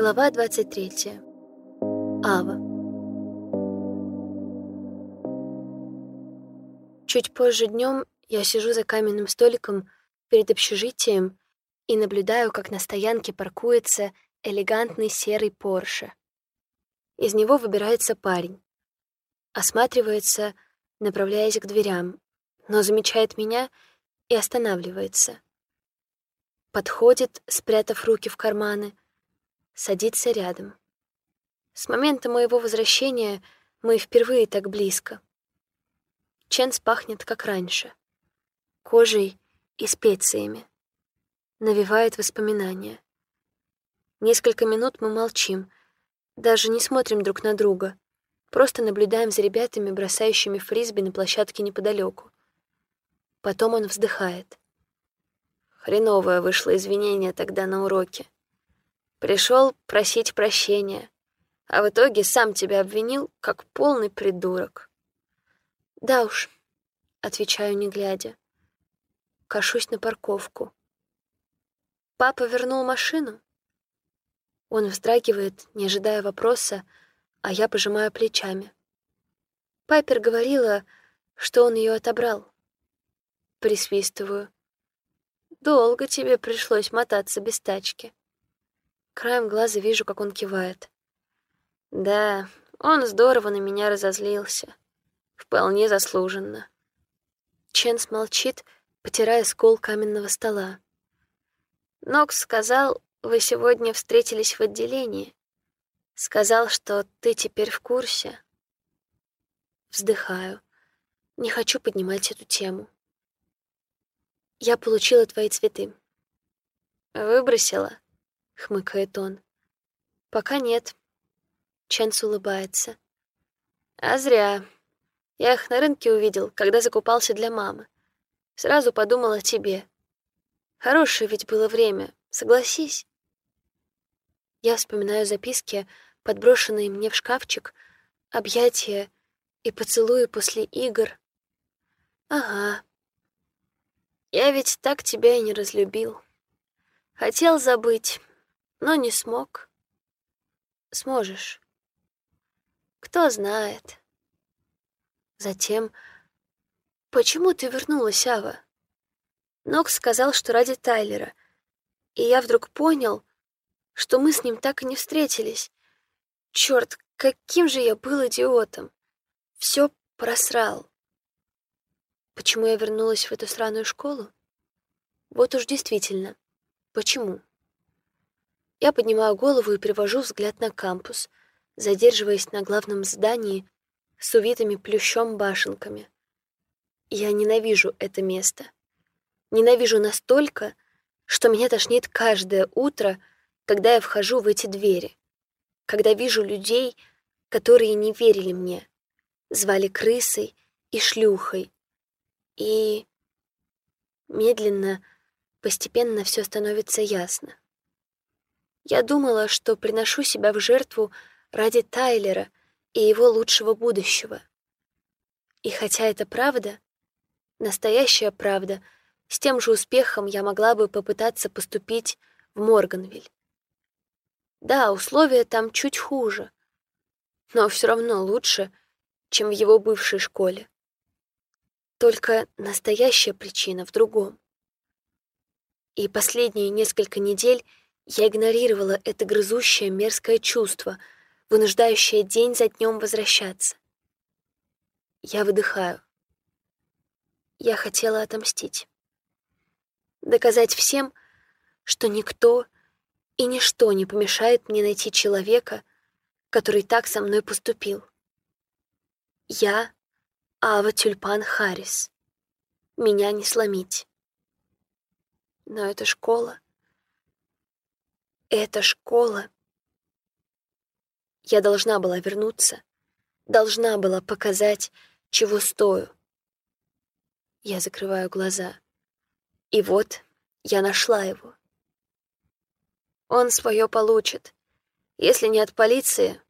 Глава 23. Ава. Чуть позже днем я сижу за каменным столиком перед общежитием и наблюдаю, как на стоянке паркуется элегантный серый Порше. Из него выбирается парень. Осматривается, направляясь к дверям, но замечает меня и останавливается. Подходит, спрятав руки в карманы, садится рядом. С момента моего возвращения мы впервые так близко. Ченс пахнет, как раньше. Кожей и специями. Навевает воспоминания. Несколько минут мы молчим, даже не смотрим друг на друга, просто наблюдаем за ребятами, бросающими фрисби на площадке неподалеку. Потом он вздыхает. Хреновое вышло извинение тогда на уроке. Пришел просить прощения, а в итоге сам тебя обвинил, как полный придурок. Да уж, отвечаю, не глядя. Кашусь на парковку. Папа вернул машину? Он вздрагивает, не ожидая вопроса, а я пожимаю плечами. Пайпер говорила, что он ее отобрал. Присвистываю. Долго тебе пришлось мотаться без тачки. Краем глаза вижу, как он кивает. Да, он здорово на меня разозлился. Вполне заслуженно. Ченс молчит, потирая скол каменного стола. Нокс сказал, вы сегодня встретились в отделении. Сказал, что ты теперь в курсе. Вздыхаю. Не хочу поднимать эту тему. Я получила твои цветы. Выбросила? — хмыкает он. «Пока нет». Ченс улыбается. «А зря. Я их на рынке увидел, когда закупался для мамы. Сразу подумал о тебе. Хорошее ведь было время, согласись». Я вспоминаю записки, подброшенные мне в шкафчик, объятия и поцелуи после игр. Ага. Я ведь так тебя и не разлюбил. Хотел забыть, но не смог. Сможешь. Кто знает. Затем, почему ты вернулась, Ава? Нокс сказал, что ради Тайлера, и я вдруг понял, что мы с ним так и не встретились. Черт, каким же я был идиотом. Все просрал. Почему я вернулась в эту сраную школу? Вот уж действительно, почему? Я поднимаю голову и перевожу взгляд на кампус, задерживаясь на главном здании с увитыми плющом башенками. Я ненавижу это место. Ненавижу настолько, что меня тошнит каждое утро, когда я вхожу в эти двери, когда вижу людей, которые не верили мне, звали крысой и шлюхой. И медленно, постепенно все становится ясно. Я думала, что приношу себя в жертву ради Тайлера и его лучшего будущего. И хотя это правда, настоящая правда, с тем же успехом я могла бы попытаться поступить в Морганвиль. Да, условия там чуть хуже, но все равно лучше, чем в его бывшей школе. Только настоящая причина в другом. И последние несколько недель я игнорировала это грызущее мерзкое чувство, вынуждающее день за днем возвращаться. Я выдыхаю. Я хотела отомстить. Доказать всем, что никто и ничто не помешает мне найти человека, который так со мной поступил. Я — Ава Тюльпан Харрис. Меня не сломить. Но эта школа — эта школа. Я должна была вернуться, должна была показать, чего стою. Я закрываю глаза. И вот я нашла его. Он свое получит. Если не от полиции,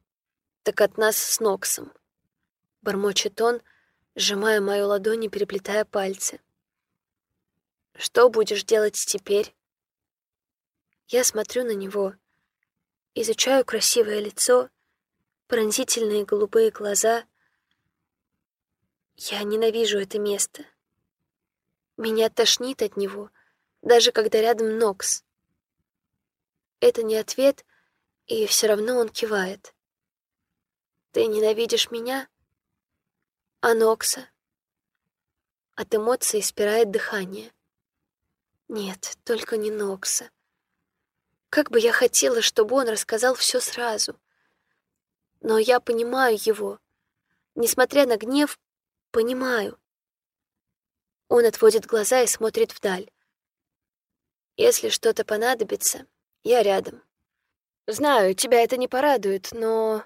так от нас с Ноксом. Бормочет он, сжимая мою ладонь и переплетая пальцы. Что будешь делать теперь? Я смотрю на него, Изучаю красивое лицо, пронзительные голубые глаза. Я ненавижу это место. Меня тошнит от него, даже когда рядом Нокс. Это не ответ, и все равно он кивает. Ты ненавидишь меня? А Нокса? От эмоций спирает дыхание. Нет, только не Нокса. Как бы я хотела, чтобы он рассказал все сразу. Но я понимаю его. Несмотря на гнев, понимаю. Он отводит глаза и смотрит вдаль. Если что-то понадобится, я рядом. Знаю, тебя это не порадует, но...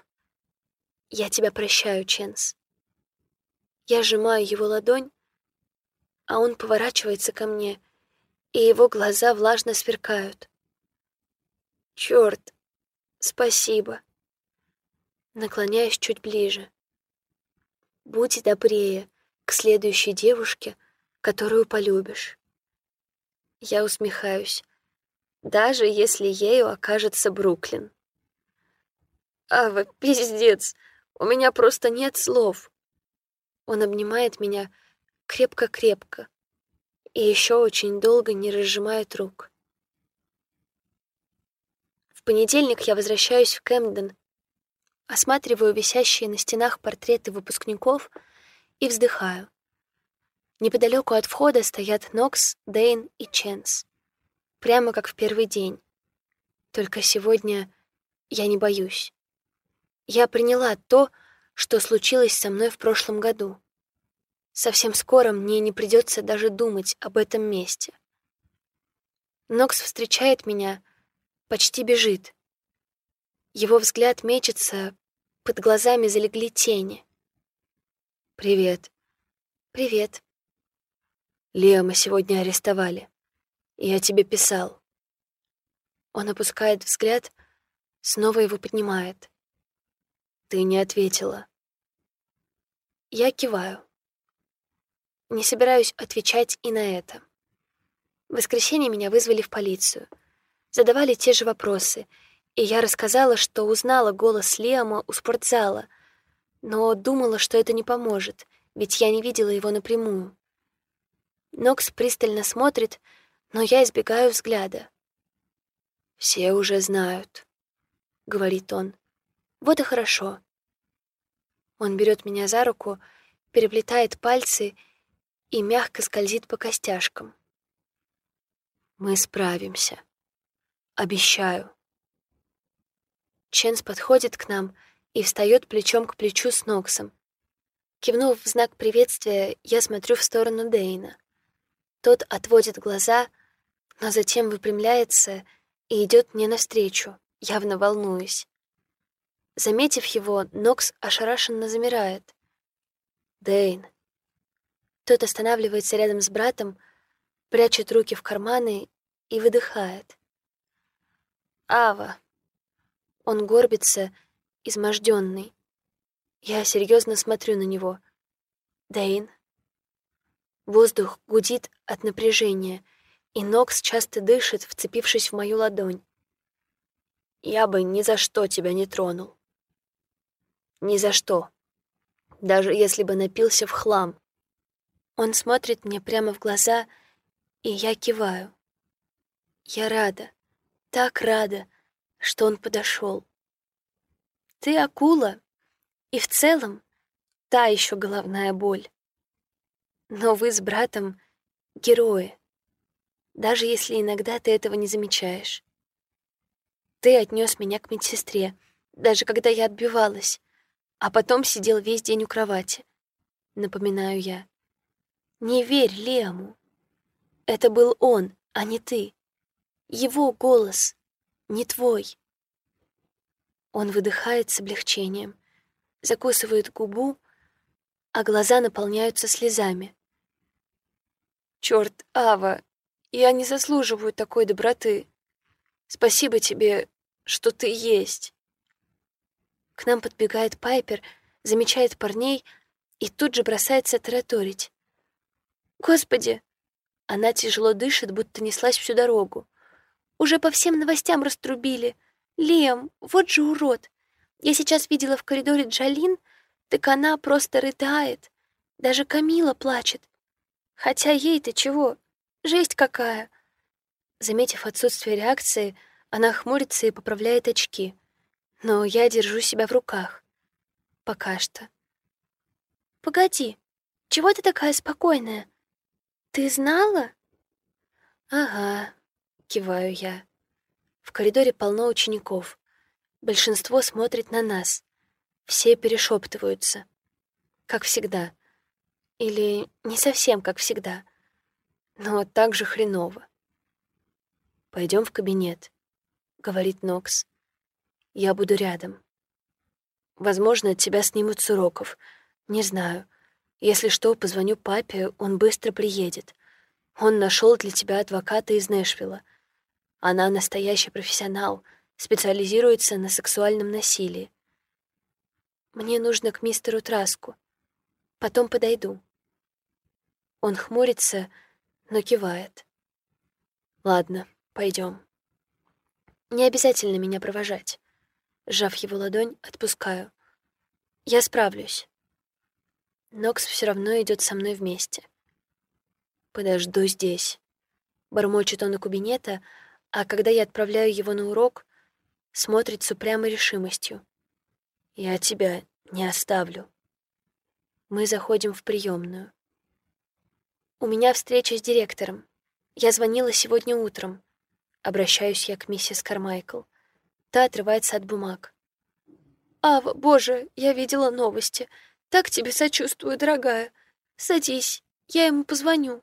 Я тебя прощаю, Ченс. Я сжимаю его ладонь, а он поворачивается ко мне, и его глаза влажно сверкают. Черт, спасибо. Наклоняюсь чуть ближе. Будь добрее к следующей девушке, которую полюбишь. Я усмехаюсь, даже если ею окажется Бруклин. Ава, пиздец, у меня просто нет слов. Он обнимает меня крепко-крепко и еще очень долго не разжимает рук. Понедельник я возвращаюсь в Кэмден, осматриваю висящие на стенах портреты выпускников и вздыхаю. Неподалеку от входа стоят Нокс, Дейн и Ченс. Прямо как в первый день. Только сегодня я не боюсь. Я приняла то, что случилось со мной в прошлом году. Совсем скоро мне не придется даже думать об этом месте. Нокс встречает меня, почти бежит. Его взгляд мечется, под глазами залегли тени. «Привет». «Привет», Лиама сегодня арестовали. Я тебе писал. Он опускает взгляд, снова его поднимает. Ты не ответила. Я киваю. Не собираюсь отвечать и на это. В воскресенье меня вызвали в полицию. Задавали те же вопросы, и я рассказала, что узнала голос Лиама у спортзала, но думала, что это не поможет, ведь я не видела его напрямую. Нокс пристально смотрит, но я избегаю взгляда. «Все уже знают», — говорит он. «Вот и хорошо». Он берет меня за руку, переплетает пальцы и мягко скользит по костяшкам. «Мы справимся. Обещаю». Ченс подходит к нам и встает плечом к плечу с Ноксом. Кивнув в знак приветствия, я смотрю в сторону Дейна. Тот отводит глаза, но затем выпрямляется и идет мне навстречу, явно волнуясь. Заметив его, Нокс ошарашенно замирает. «Дэйн». Тот останавливается рядом с братом, прячет руки в карманы и выдыхает. «Ава». Он горбится, изможденный. Я серьезно смотрю на него. «Дэйн». Воздух гудит от напряжения, и Нокс часто дышит, вцепившись в мою ладонь. «Я бы ни за что тебя не тронул. Ни за что. Даже если бы напился в хлам». Он смотрит мне прямо в глаза, и я киваю. Я рада, так рада, что он подошел. Ты акула, и в целом та еще головная боль. Но вы с братом — герои, даже если иногда ты этого не замечаешь. Ты отнес меня к медсестре, даже когда я отбивалась, а потом сидел весь день у кровати. Напоминаю я. Не верь Лему. Это был он, а не ты. Его голос, не твой. Он выдыхает с облегчением, закусывает губу, а глаза наполняются слезами. Черт, Ава, я не заслуживаю такой доброты. Спасибо тебе, что ты есть. К нам подбегает Пайпер, замечает парней и тут же бросается тараторить. Господи! Она тяжело дышит, будто неслась всю дорогу. Уже по всем новостям раструбили. Лем, вот же урод. Я сейчас видела в коридоре Джалин, так она просто рыдает. Даже Камила плачет. Хотя ей-то чего? Жесть какая. Заметив отсутствие реакции, она хмурится и поправляет очки. Но я держу себя в руках. Пока что. Погоди, чего ты такая спокойная? Ты знала? Ага, киваю я. В коридоре полно учеников. Большинство смотрит на нас. Все перешептываются. Как всегда. Или не совсем как всегда. Но так же хреново. Пойдем в кабинет, говорит Нокс. Я буду рядом. Возможно, тебя снимут с уроков. Не знаю. Если что, позвоню папе, он быстро приедет. Он нашел для тебя адвоката из Нэшвилла. Она настоящий профессионал, специализируется на сексуальном насилии. Мне нужно к мистеру Траску. Потом подойду. Он хмурится, но кивает. Ладно, пойдем. Не обязательно меня провожать. Сжав его ладонь, отпускаю. Я справлюсь. Нокс все равно идет со мной вместе. Подожду здесь. Бормочет он у кабинета, а когда я отправляю его на урок, смотрит с упрямой решимостью. Я тебя не оставлю. Мы заходим в приемную. У меня встреча с директором. Я звонила сегодня утром. Обращаюсь я к миссис Кармайкл. Та отрывается от бумаг. «Ава, боже, я видела новости. Так тебе сочувствую, дорогая. Садись, я ему позвоню».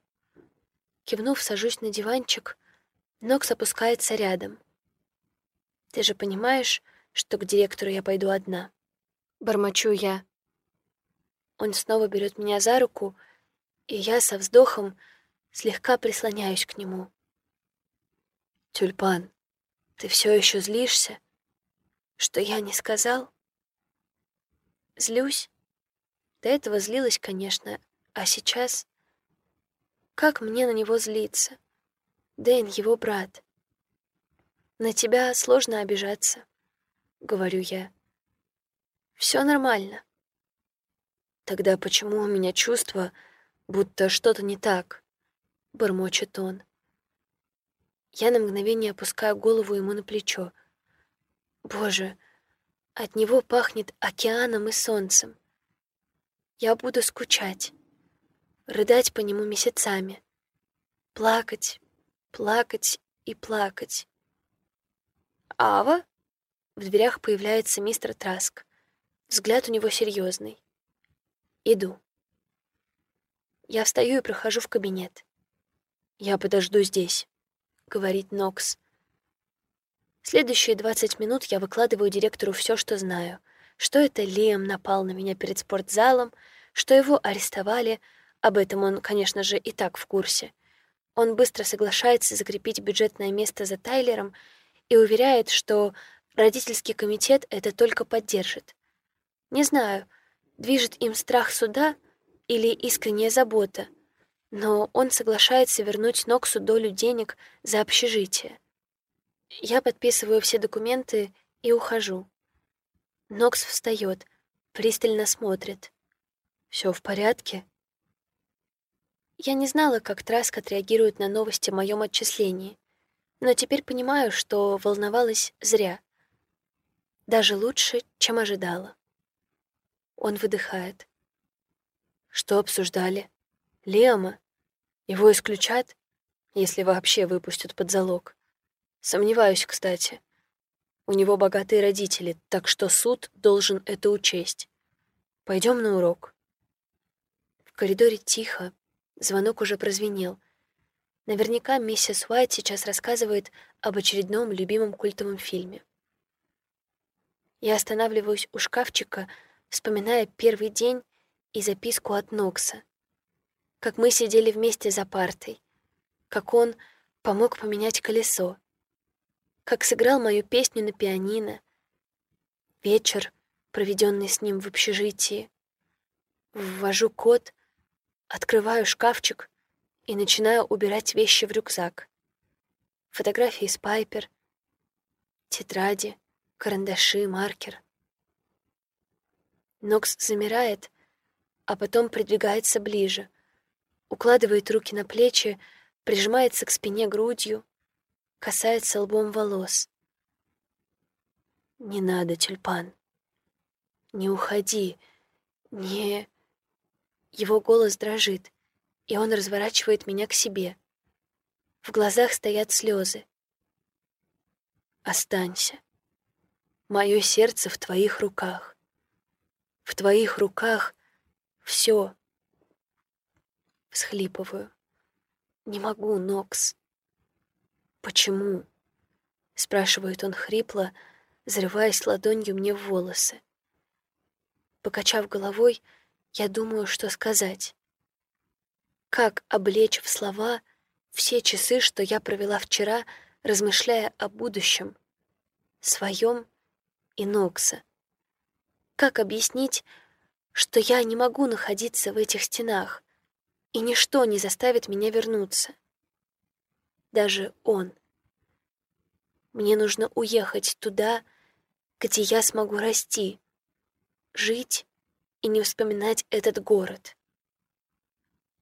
Кивнув, сажусь на диванчик. Нокс опускается рядом. «Ты же понимаешь, что к директору я пойду одна?» Бормочу я. Он снова берет меня за руку, и я со вздохом слегка прислоняюсь к нему. «Тюльпан, ты все еще злишься? Что я не сказал?» «Злюсь?» До этого злилась, конечно, а сейчас... Как мне на него злиться? Дэйн — его брат. На тебя сложно обижаться, — говорю я. Все нормально. Тогда почему у меня чувство, будто что-то не так? — бормочет он. Я на мгновение опускаю голову ему на плечо. Боже, от него пахнет океаном и солнцем. Я буду скучать рыдать по нему месяцами, плакать, плакать и плакать. «Ава?» В дверях появляется мистер Траск. Взгляд у него серьезный. Иду. Я встаю и прохожу в кабинет. «Я подожду здесь», — говорит Нокс. Следующие 20 минут я выкладываю директору все, что знаю. Что это Лиам напал на меня перед спортзалом, что его арестовали, об этом он, конечно же, и так в курсе. Он быстро соглашается закрепить бюджетное место за Тайлером и уверяет, что родительский комитет это только поддержит. Не знаю, движет им страх суда или искренняя забота, но он соглашается вернуть Ноксу долю денег за общежитие. Я подписываю все документы и ухожу. Нокс встает, пристально смотрит. Все в порядке?» Я не знала, как Траск отреагирует на новости о моем отчислении, но теперь понимаю, что волновалась зря. Даже лучше, чем ожидала. Он выдыхает. Что обсуждали? Леома? Его исключат, если вообще выпустят под залог. Сомневаюсь, кстати. У него богатые родители, так что суд должен это учесть. Пойдем на урок. В коридоре тихо, Звонок уже прозвенел. Наверняка миссис Уайт сейчас рассказывает об очередном любимом культовом фильме. Я останавливаюсь у шкафчика, вспоминая первый день и записку от Нокса. Как мы сидели вместе за партой. Как он помог поменять колесо. Как сыграл мою песню на пианино. Вечер, проведенный с ним в общежитии. Ввожу код — Открываю шкафчик и начинаю убирать вещи в рюкзак. Фотографии с Пайпер, тетради, карандаши, маркер. Нокс замирает, а потом придвигается ближе, укладывает руки на плечи, прижимается к спине грудью, касается лбом волос. «Не надо, тюльпан. Не уходи. Не...» Его голос дрожит, и он разворачивает меня к себе. В глазах стоят слезы. «Останься. Мое сердце в твоих руках. В твоих руках все. Всхлипываю. Не могу, Нокс. Почему? Спрашивает он хрипло, взрываясь ладонью мне в волосы. Покачав головой, я думаю, что сказать. Как облечь в слова все часы, что я провела вчера, размышляя о будущем, своем и Нокса? Как объяснить, что я не могу находиться в этих стенах, и ничто не заставит меня вернуться? даже он. Мне нужно уехать туда, где я смогу расти, жить и не вспоминать этот город.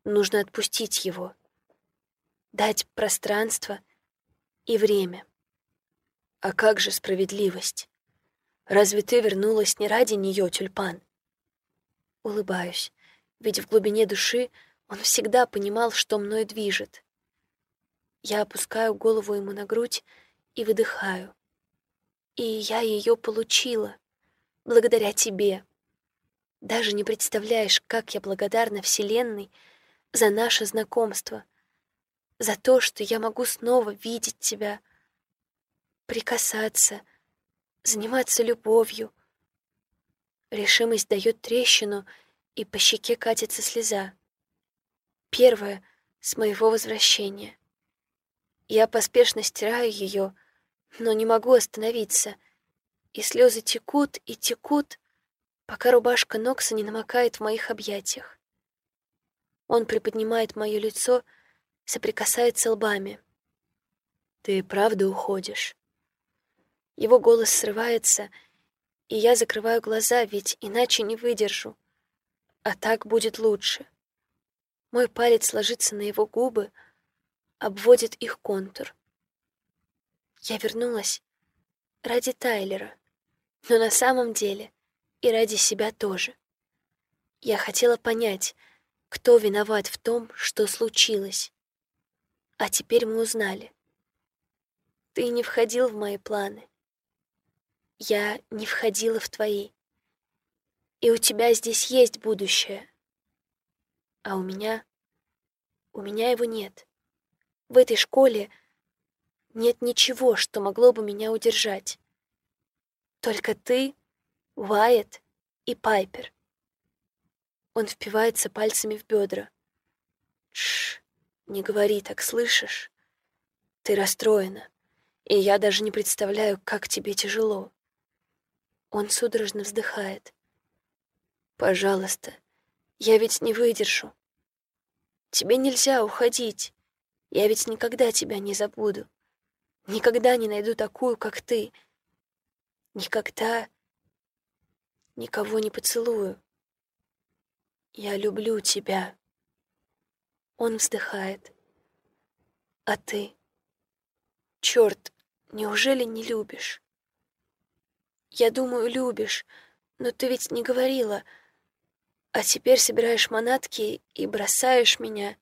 Нужно отпустить его, дать пространство и время. А как же справедливость? Разве ты вернулась не ради нее, тюльпан? Улыбаюсь, ведь в глубине души он всегда понимал, что мной движет. Я опускаю голову ему на грудь и выдыхаю. И я ее получила, благодаря тебе. Даже не представляешь, как я благодарна Вселенной за наше знакомство, за то, что я могу снова видеть тебя, прикасаться, заниматься любовью. Решимость дает трещину, и по щеке катится слеза. Первая с моего возвращения. Я поспешно стираю ее, но не могу остановиться, и слезы текут и текут, пока рубашка Нокса не намокает в моих объятиях. Он приподнимает мое лицо, соприкасается лбами. «Ты правда уходишь?» Его голос срывается, и я закрываю глаза, ведь иначе не выдержу. А так будет лучше. Мой палец ложится на его губы, обводит их контур. Я вернулась ради Тайлера, но на самом деле и ради себя тоже. Я хотела понять, кто виноват в том, что случилось. А теперь мы узнали. Ты не входил в мои планы. Я не входила в твои. И у тебя здесь есть будущее. А у меня... У меня его нет. В этой школе нет ничего, что могло бы меня удержать. Только ты, Уайет и Пайпер. Он впивается пальцами в бедра. Шш, не говори так, слышишь? Ты расстроена, и я даже не представляю, как тебе тяжело. Он судорожно вздыхает. Пожалуйста, я ведь не выдержу. Тебе нельзя уходить. Я ведь никогда тебя не забуду. Никогда не найду такую, как ты. Никогда никого не поцелую. Я люблю тебя. Он вздыхает. А ты? Черт, неужели не любишь? Я думаю, любишь, но ты ведь не говорила. А теперь собираешь манатки и бросаешь меня.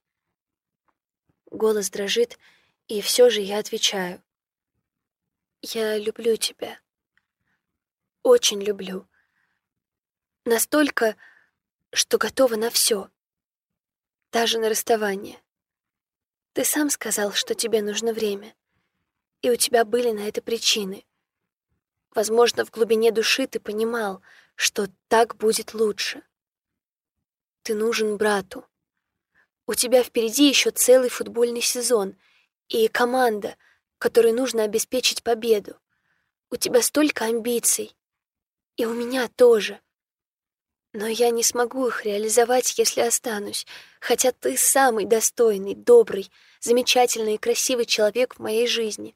Голос дрожит, и все же я отвечаю. Я люблю тебя. Очень люблю. Настолько, что готова на все. Даже на расставание. Ты сам сказал, что тебе нужно время. И у тебя были на это причины. Возможно, в глубине души ты понимал, что так будет лучше. Ты нужен брату. У тебя впереди еще целый футбольный сезон и команда, которой нужно обеспечить победу. У тебя столько амбиций. И у меня тоже. Но я не смогу их реализовать, если останусь, хотя ты самый достойный, добрый, замечательный и красивый человек в моей жизни.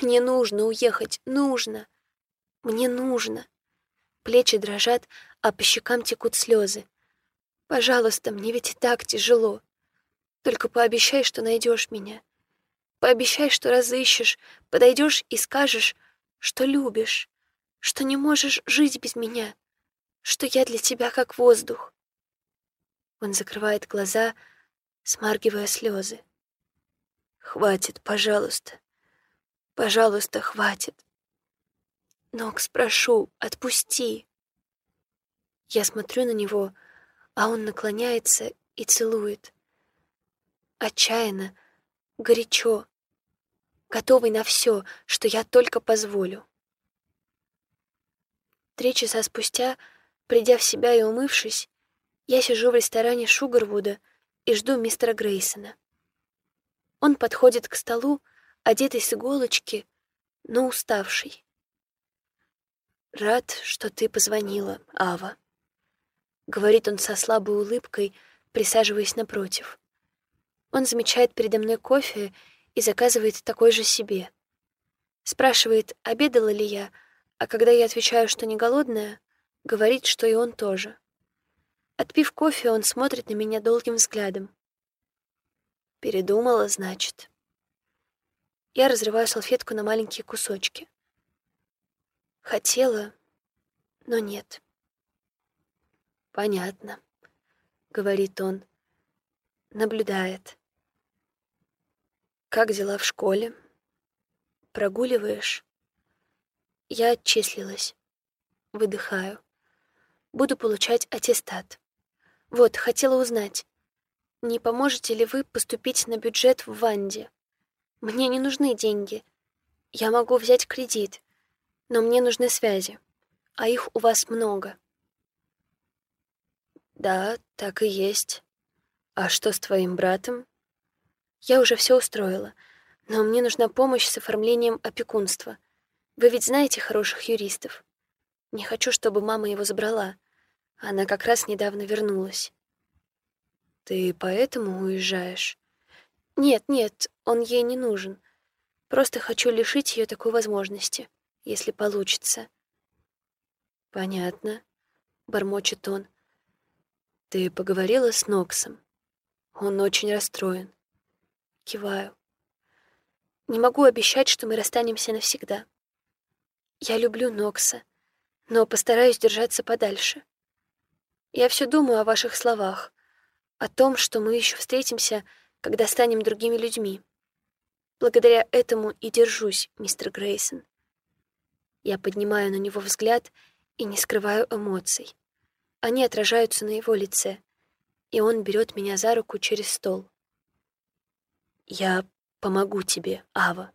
Мне нужно уехать, нужно. Мне нужно. Плечи дрожат, а по щекам текут слезы. Пожалуйста, мне ведь и так тяжело. Только пообещай, что найдешь меня. Пообещай, что разыщешь, подойдешь и скажешь, что любишь, что не можешь жить без меня, что я для тебя как воздух. Он закрывает глаза, смаргивая слезы. Хватит, пожалуйста. Пожалуйста, хватит. Нокс, прошу, отпусти. Я смотрю на него, а он наклоняется и целует. Отчаянно, горячо, готовый на все, что я только позволю. Три часа спустя, придя в себя и умывшись, я сижу в ресторане Шугарвуда и жду мистера Грейсона. Он подходит к столу, одетый с иголочки, но уставший. «Рад, что ты позвонила, Ава», — говорит он со слабой улыбкой, присаживаясь напротив. Он замечает передо мной кофе и заказывает такой же себе. Спрашивает, обедала ли я, а когда я отвечаю, что не голодная, говорит, что и он тоже. Отпив кофе, он смотрит на меня долгим взглядом. Передумала, значит. Я разрываю салфетку на маленькие кусочки. Хотела, но нет. Понятно, говорит он. Наблюдает. Как дела в школе? Прогуливаешь? Я отчислилась. Выдыхаю. Буду получать аттестат. Вот, хотела узнать, не поможете ли вы поступить на бюджет в Ванде? Мне не нужны деньги. Я могу взять кредит, но мне нужны связи, а их у вас много. Да, так и есть. А что с твоим братом? Я уже все устроила, но мне нужна помощь с оформлением опекунства. Вы ведь знаете хороших юристов. Не хочу, чтобы мама его забрала. Она как раз недавно вернулась. Ты поэтому уезжаешь? Нет, нет, он ей не нужен. Просто хочу лишить ее такой возможности, если получится. Понятно, бормочет он. Ты поговорила с Ноксом? Он очень расстроен. Киваю. Не могу обещать, что мы расстанемся навсегда. Я люблю Нокса, но постараюсь держаться подальше. Я все думаю о ваших словах, о том, что мы еще встретимся, когда станем другими людьми. Благодаря этому и держусь, мистер Грейсон. Я поднимаю на него взгляд и не скрываю эмоций. Они отражаются на его лице, и он берет меня за руку через стол. «Я помогу тебе, Ава»,